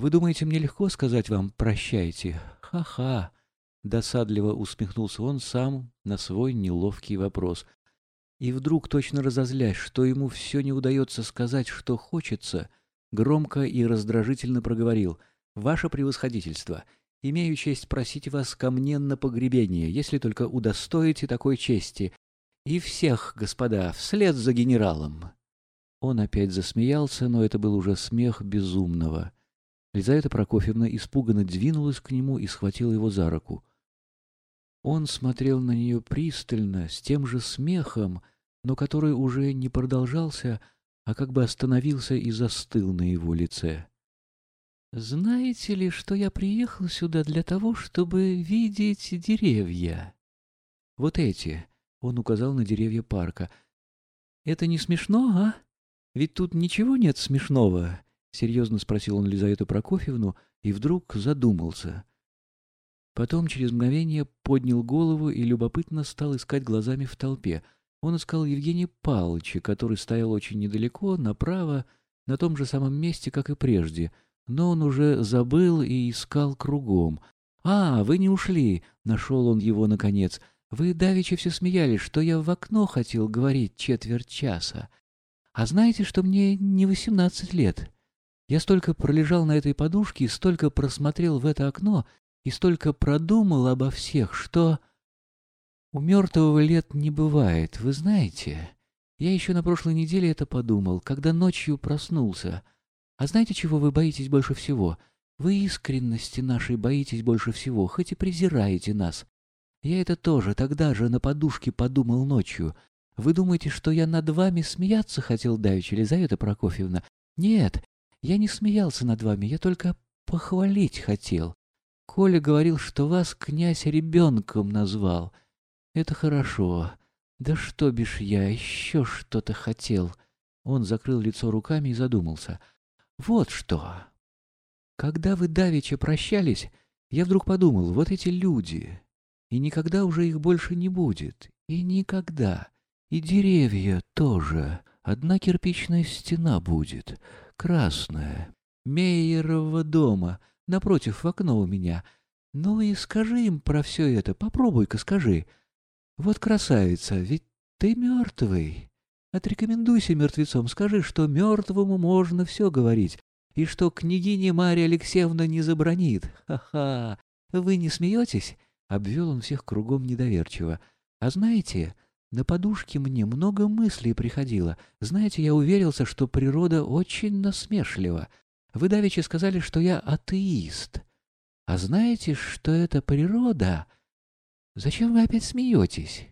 Вы думаете, мне легко сказать вам «прощайте»? Ха-ха!» Досадливо усмехнулся он сам на свой неловкий вопрос. И вдруг, точно разозлясь, что ему все не удается сказать, что хочется, громко и раздражительно проговорил. «Ваше превосходительство, имею честь просить вас ко мне на погребение, если только удостоите такой чести. И всех, господа, вслед за генералом!» Он опять засмеялся, но это был уже смех безумного. Лизавета Прокофьевна испуганно двинулась к нему и схватила его за руку. Он смотрел на нее пристально, с тем же смехом, но который уже не продолжался, а как бы остановился и застыл на его лице. «Знаете ли, что я приехал сюда для того, чтобы видеть деревья? Вот эти, — он указал на деревья парка. Это не смешно, а? Ведь тут ничего нет смешного, — серьезно спросил он Лизавету Прокофьевну и вдруг задумался. Потом через мгновение поднял голову и любопытно стал искать глазами в толпе. Он искал Евгения Павловича, который стоял очень недалеко, направо, на том же самом месте, как и прежде, но он уже забыл и искал кругом. «А, вы не ушли!» — нашел он его наконец. «Вы давеча все смеялись, что я в окно хотел говорить четверть часа. А знаете, что мне не восемнадцать лет?» Я столько пролежал на этой подушке столько просмотрел в это окно и столько продумал обо всех, что... У мертвого лет не бывает, вы знаете. Я еще на прошлой неделе это подумал, когда ночью проснулся. А знаете, чего вы боитесь больше всего? Вы искренности нашей боитесь больше всего, хоть и презираете нас. Я это тоже тогда же на подушке подумал ночью. Вы думаете, что я над вами смеяться хотел давеча, Елизавета Прокофьевна? Нет, я не смеялся над вами, я только похвалить хотел. Коля говорил, что вас князь ребенком назвал. Это хорошо. Да что бишь я, еще что-то хотел. Он закрыл лицо руками и задумался. Вот что. Когда вы давеча прощались, я вдруг подумал, вот эти люди, и никогда уже их больше не будет, и никогда, и деревья тоже. Одна кирпичная стена будет, красная, Мейерова дома, напротив в окно у меня. Ну и скажи им про все это, попробуй-ка скажи. Вот красавица, ведь ты мертвый. Отрекомендуйся мертвецом, скажи, что мертвому можно все говорить, и что княгиня Марья Алексеевна не забронит. Ха-ха! Вы не смеетесь?» — обвел он всех кругом недоверчиво. «А знаете, на подушке мне много мыслей приходило. Знаете, я уверился, что природа очень насмешлива. Вы давеча сказали, что я атеист. А знаете, что это природа? Зачем вы опять смеетесь?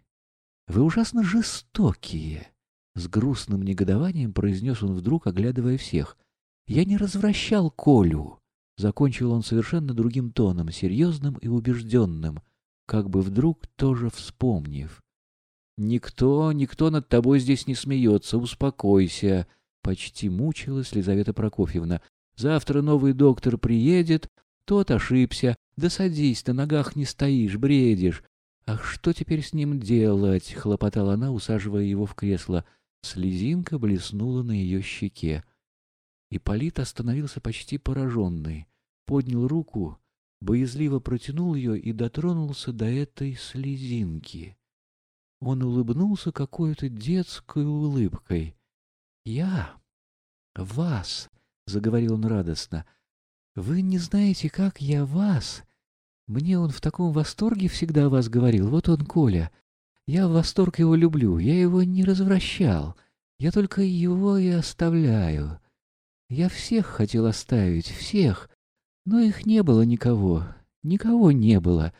Вы ужасно жестокие. С грустным негодованием произнес он вдруг, оглядывая всех. Я не развращал Колю. Закончил он совершенно другим тоном, серьезным и убежденным, как бы вдруг тоже вспомнив. «Никто, никто над тобой здесь не смеется, успокойся», — почти мучилась Лизавета Прокофьевна. «Завтра новый доктор приедет, тот ошибся. Да садись, на ногах не стоишь, бредишь. Ах, что теперь с ним делать?» — хлопотала она, усаживая его в кресло. Слезинка блеснула на ее щеке. Ипполит остановился почти пораженный, поднял руку, боязливо протянул ее и дотронулся до этой слезинки. Он улыбнулся какой-то детской улыбкой. «Я? Вас?» — заговорил он радостно. «Вы не знаете, как я вас? Мне он в таком восторге всегда о вас говорил. Вот он, Коля. Я в восторг его люблю. Я его не развращал. Я только его и оставляю. Я всех хотел оставить, всех. Но их не было никого. Никого не было.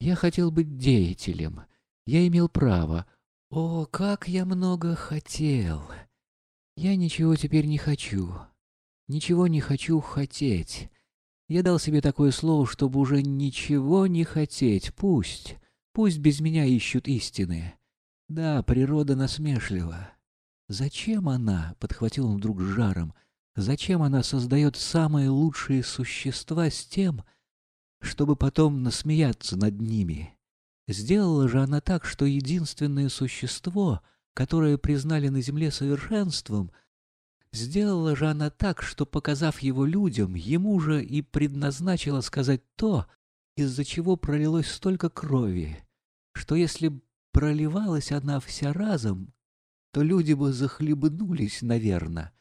Я хотел быть деятелем. Я имел право. О, как я много хотел! Я ничего теперь не хочу. Ничего не хочу хотеть. Я дал себе такое слово, чтобы уже ничего не хотеть. Пусть, пусть без меня ищут истины. Да, природа насмешлива. Зачем она, — подхватил он вдруг жаром, — зачем она создает самые лучшие существа с тем, чтобы потом насмеяться над ними? Сделала же она так, что единственное существо, которое признали на земле совершенством, Сделала же она так, что, показав его людям, ему же и предназначила сказать то, из-за чего пролилось столько крови, что если проливалась она вся разом, то люди бы захлебнулись, наверное,